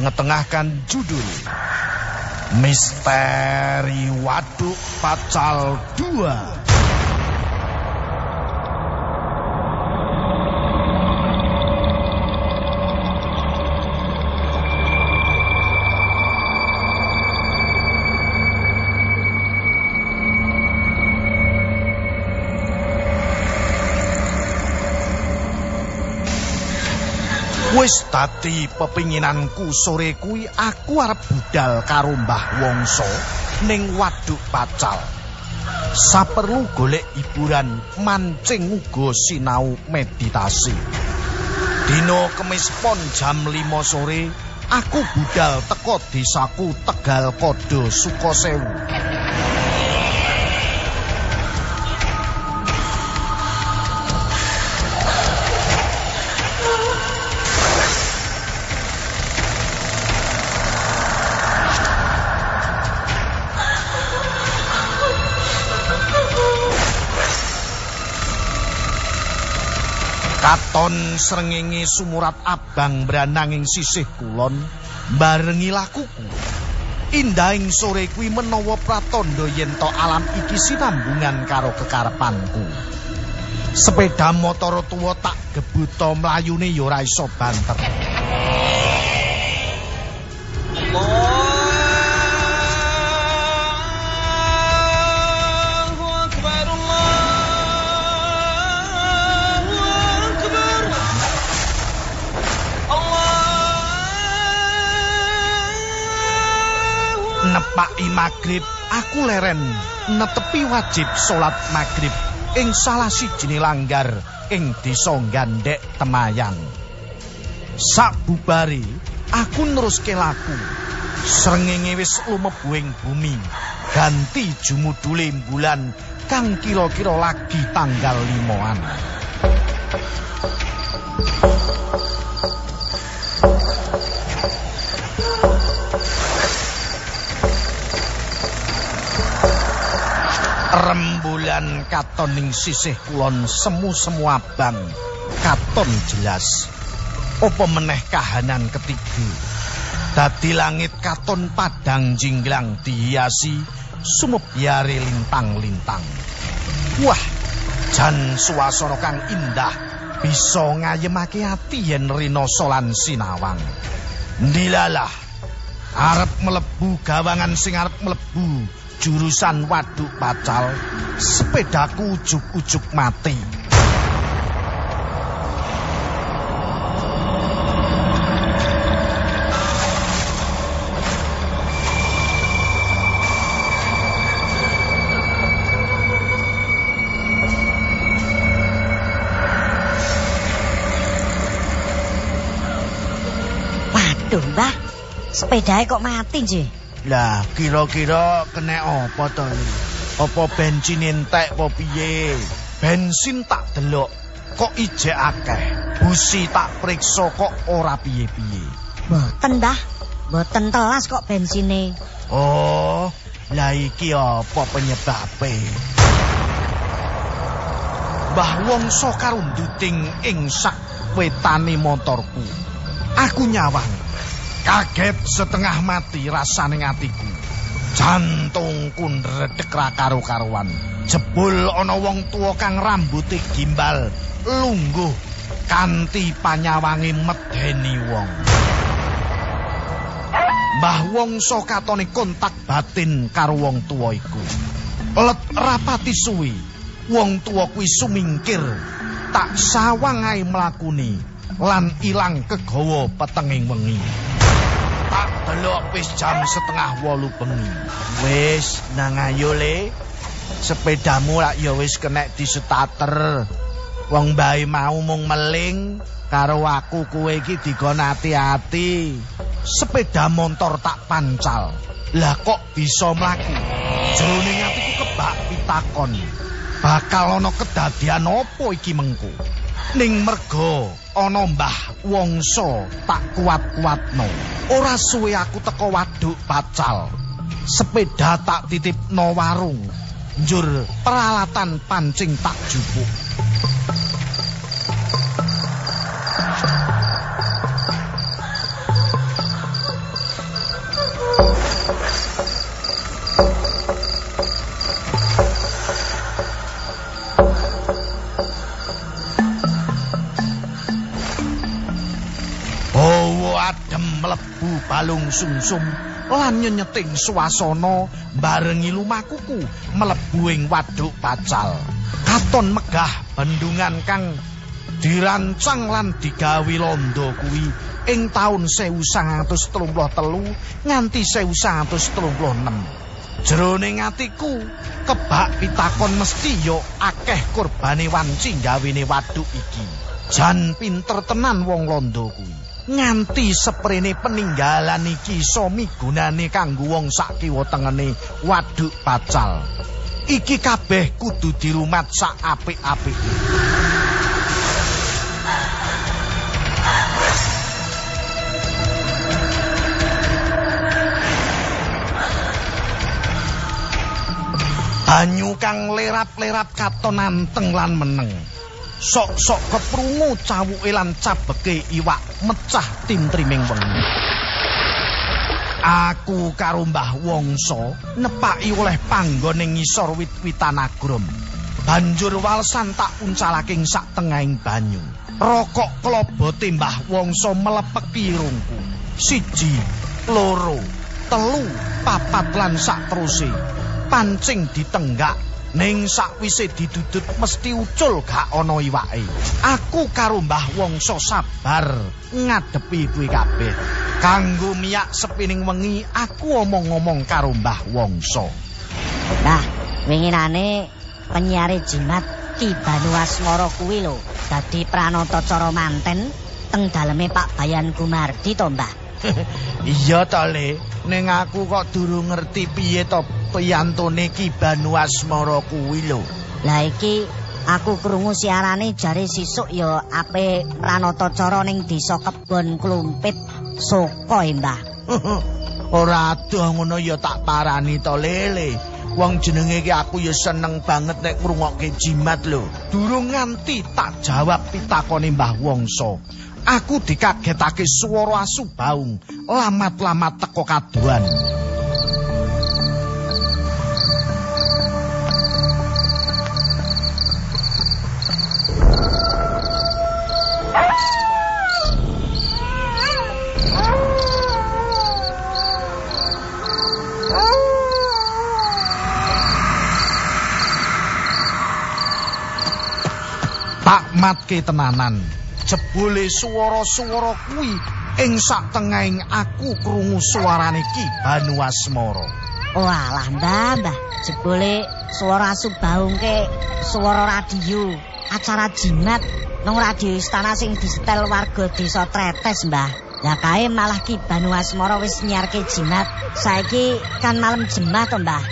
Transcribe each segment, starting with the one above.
Mengetengahkan judul Misteri Waduk Pacal 2. Wis dadi pepinginanku sore kuwi aku arep budal karo Mbah Wongso ning waduk pacal. Saperlu golek hiburan mancing uga sinau meditasi. Dino kemis pon jam 5 sore aku budal teko desaku Tegal Kodo Sukosewu. Katon srengenge sumurat abang brananging sisih kulon barengi lakuku. Indahing sore kuwi menawa pratandha yen to alam iki sinambungan karo kekarepanku. Sepeda motor tuwa tak gebuta mlayune ya ora iso banter. Nepaki magrib aku leren netepi wajib salat magrib ing salah sijine langgar ing desa Gandhek Temayan. Sabubare aku neruske laku. Srengenge wis lumebu bumi. Ganti jumudule bulan kang kira-kira lagi tanggal limoan. Rembulan katon ning sisih kulon semu-semu abang. Katon jelas. Apa meneh kahanan ketiga? Dadi langit katon padang jinglang dihiasi sumebyare lintang-lintang. Wah jan suasana kang indah bisa ngayemake ati yen rina solan sinawang. Ndilalah arep mlebu gawangan sing arep mlebu jurusan waduk pacal sepedaku ujuk-ujuk mati Waduh, Mbah. Sepedae kok mati, nggih. Lah kira-kira kena apa to iki? apa bensin entek apa piye bensin tak delok kok ijek akeh busi tak periksa kok ora piye-piye Mboten, Mbah. Mboten telas kok bensine. Oh, lah iki apa penyebabe? Mbah Wongso karo nduting ing sak wetane motorku. Aku nyawang. Kaget setengah mati rasane atiku. Jantungku ndredeg ra karo-karuan. Jebul ana wong tuwa kang rambuté gimbal lungguh kanthi panyawangi medeni wong. Mbah Wongso katone kontak batin karo wong tuwa iku. Let rapati suwi, wong tuwa kuwi sumingkir, tak sawang ae mlakune lan ilang kegawa petenging wengi. Tak delok wis jam setengah wolu bengi. Wis nang ayo le. Sepedamu lak ya wis kenek disetater. Wong bae mau mung meling karo aku kowe iki digon ati-ati. Sepeda motor tak pancal. Lah kok bisa mlaku? Jroning atiku kebak pitakon. Bakal ana kedadian apa iki mengko? Ning merga ana Mbah Wongso tak kuat-kuatno. Ora suwe aku teko waduk pacal. Sepeda tak titipno warung. Njur peralatan pancing tak jupuk. Balung sumsum lan nyenyeting swasana barengi lumakuku mlebu ing waduk pacal. Katon megah bendungan kang dirancang lan digawe londo kuwi ing taun 1933 nganti 1936. Jroning atiku kebak pitakon mesti yo akeh korbane wanci gawene waduk iki. Jan pinter tenan wong londo kuwi. Nganti seprene peninggalan iki iso migunane kanggo wong sak kiwa tengene waduk pacal. Iki kabeh kudu dirumat sak apik-apike. Banyu kang lerap-lerap katon anteng lan meneng. Sok-sok keprungu cawuke lan cabeke iwak mecah timtriming wengi. Aku karo Mbah Wongso nepaki oleh panggon ing ngisor wit-witan agrum. Banjur walsan tak uncalake ing sak tengahing banyu. Rokok klobote Mbah Wongso melepeki irungku. Siji, loro, telu, papat lan sak teruse. Pancing ditenggak Ning sakwise didudut mesti ucul gak ana iwake. Aku karo Mbah Wongso sabar ngadepi kuwi kabeh. Kanggo miyak sepining wengi aku omong-omong karo Mbah Wongso. Nah, winginane penyiare jimat Ki Banu Asmara kuwi lho dadi pranata cara manten teng daleme Pak Bayan Gumardi to, Mbah. iya to, Le. Ning aku kok durung ngerti piye to piyantone Ki Banu Asmara kuwi lho. Lah iki aku krungu siarane jare sisuk ya ape pranata cara ning desa Kebon Klumpit Soko, Mbah. Ora adoh ngono ya tak parani to, Lele. Wong jenenge iki aku ya seneng banget nek ngrungokke jimat lho. Durung nganti tak jawab pitakone Mbah Wongso. Aku dikagetake swara asu baung, lamat-lamat teko kaduan. Tak matke tenanan. jebule swara-swara kuwi ing sak tengahing aku krungu suarane Ki Banu Asmara. Walah, Mbah, Mbah, jebule swara subaungke swara radio, acara jimat nang radio istana sing disetel warga desa Tretes, Mbah. Lah kae malah Ki Banu Asmara wis nyiarke jimat. Saiki kan malam jemah to, Mbah.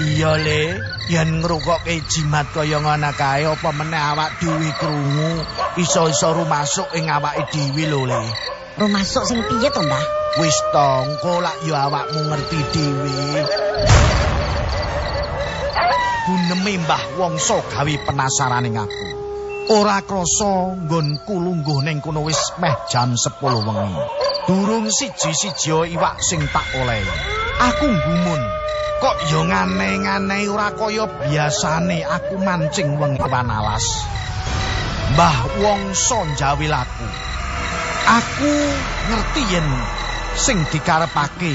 Iya, Le. Yen ngrungokke jimat kaya ngono kae apa meneh awak dhewe krungu iso-iso rumasuk ing awake dhewe lho, Le. Rumasuk sing piye to, Mbah? Wis to, engko lak ya awakmu ngerti dhewe. Guneme Mbah Wongso gawe penasaran ing aku. Ora krasa nggonku lungguh ning kono wis meh jam 10 wengi. Durung siji-siji iwak sing tak oleh. Aku gumun. Kok yo ngane-ngane ora kaya biasane aku mancing wengi alas. Mbah Wongso njawe laku. Aku ngerti yen sing dikarepake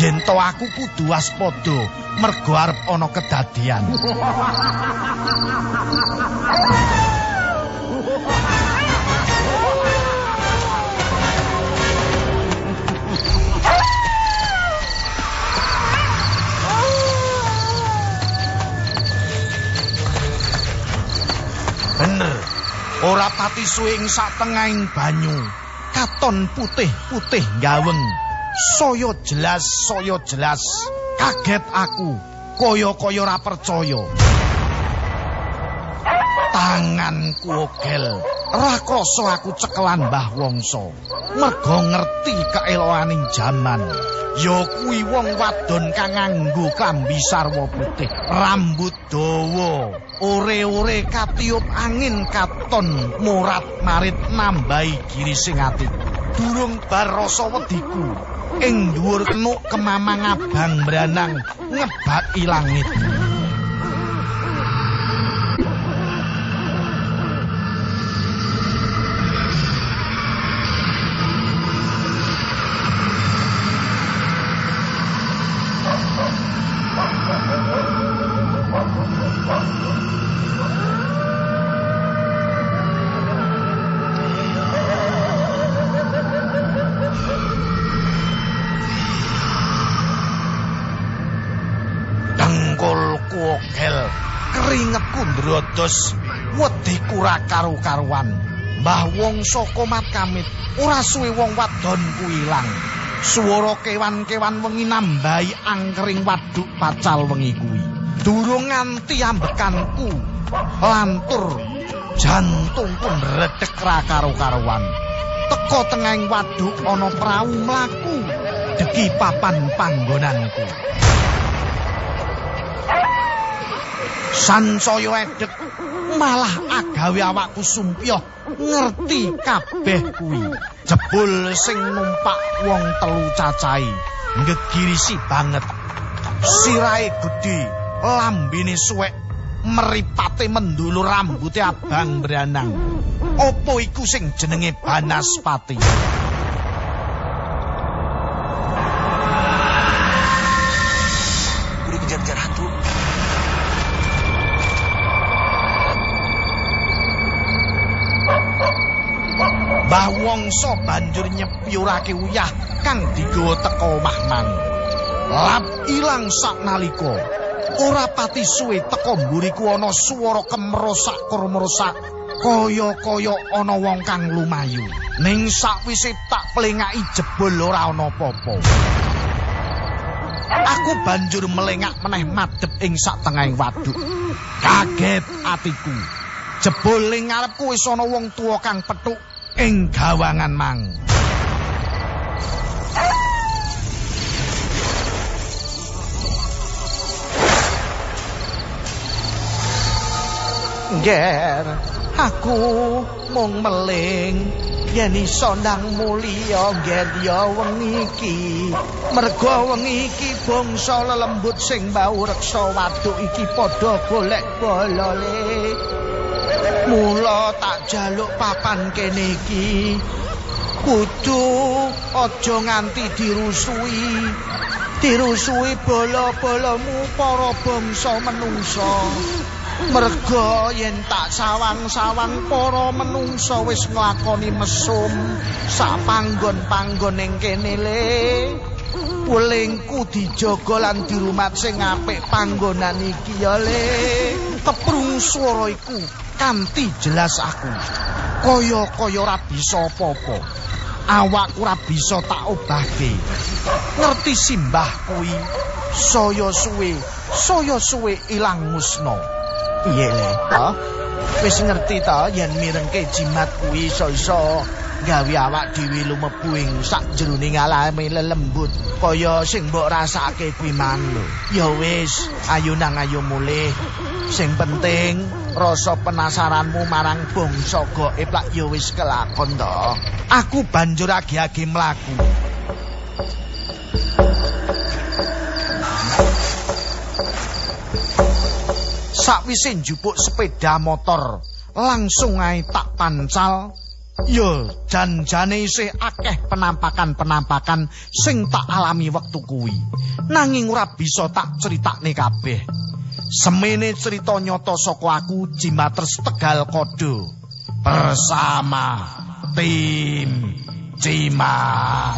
yen to aku kudu waspada mergo arep ana kedadian. Bener, ora pati suwe ing satengahing banyu. Katon putih-putih gaweng. Saya jelas, saya jelas. Kaget aku, kaya-kaya ora percaya. Tanganku ogel, ora krasa aku cekelan Mbah Wongso. Mergo ngerti keeloaning jaman. Ya kuwi wong wadon kang nganggo klambi sarwa putih, rambut dawa, ore-ore katiup angin katon murat marit nambahi girising ati. Durung bar rasa wediku, ing dhuwur kemamang abang branang ngebaki langit. Ogel, keringetku ndrodos, wediku ra karu-karuan. Mbah Wongso komat kamit, ora suwe wong wadon ku ilang. Swara kewan-kewan wengi nambahi angkring waduk pacal wengi kuwi. Durung nganti ambekanku, lantur jantungku ndredeg ra karu-karuan. Teka tengahing waduk ana prau mlaku, degi papan panggonanku. Sansaya edek malah agawe awakku sumpyah ngerti kabeh kuwi. Jebul sing numpak wong telu cacahe ngegirisi banget. Sirahe gedhe lambene suwek meripate mendulur rambuté abang branang opo iku sing jenenge banaspati nyepyurake uyah kang digawa teka omah. Lap ilang saknalika. Ora pati suwe teka mburiku ana swara kemrosak kurmrosak kaya-kaya ana wong kang lumayu. Ning sakwise tak plengaki jebul ora ana apa-apa. Aku banjur melengak meneh madhep ing satengahing waduk. Kaget atiku. Jebul ing ngarepku wis ana wong tuwa kang petuk ing gawangan mang. Nger, aku mung meling yen iso ndang mulya ngger ya wengi iki. Merga wengi iki bangsa lelembut sing bau reksa waduk iki padha golek bolole. Mula tak jaluk papan kene iki. Kudu aja nganti dirusui. Dirusui bola-bolamu para bangsa menungsa. Merga yen tak sawang-sawang para menungsa wis nglakoni mesum sak panggon-panggon ning kene le. Welingku dijaga lan dirumat sing apik panggonan iki ya le. Keprung swara iku kanthi jelas aku. Kaya-kaya ora bisa apa-apa. Awakku ora bisa tak obahke. Ngerti simbah kuwi saya suwe, saya suwe ilang musna. Piye le? Ha? Wis ngerti ta yen mirengke jimat kuwi iso-iso gawe awak dhewe lumebu ing sakjroning alame lelembut kaya sing mbok rasake kuwi mang lho. Ya wis, ayo nang ayo mulih. Sing penting rasa penasaranmu marang bangsa gaib lak ya wis kelakon to. Aku banjur agi-agi mlaku. Sakwise njupuk sepeda motor langsung ae tak pancal. Yo, janjane isih akeh penampakan-penampakan sing tak alami wektu kuwi. Nanging ora bisa tak critakne kabeh. Semene cerita nyata saka aku Jimatres Tegal Kodo bersama tim Jimat.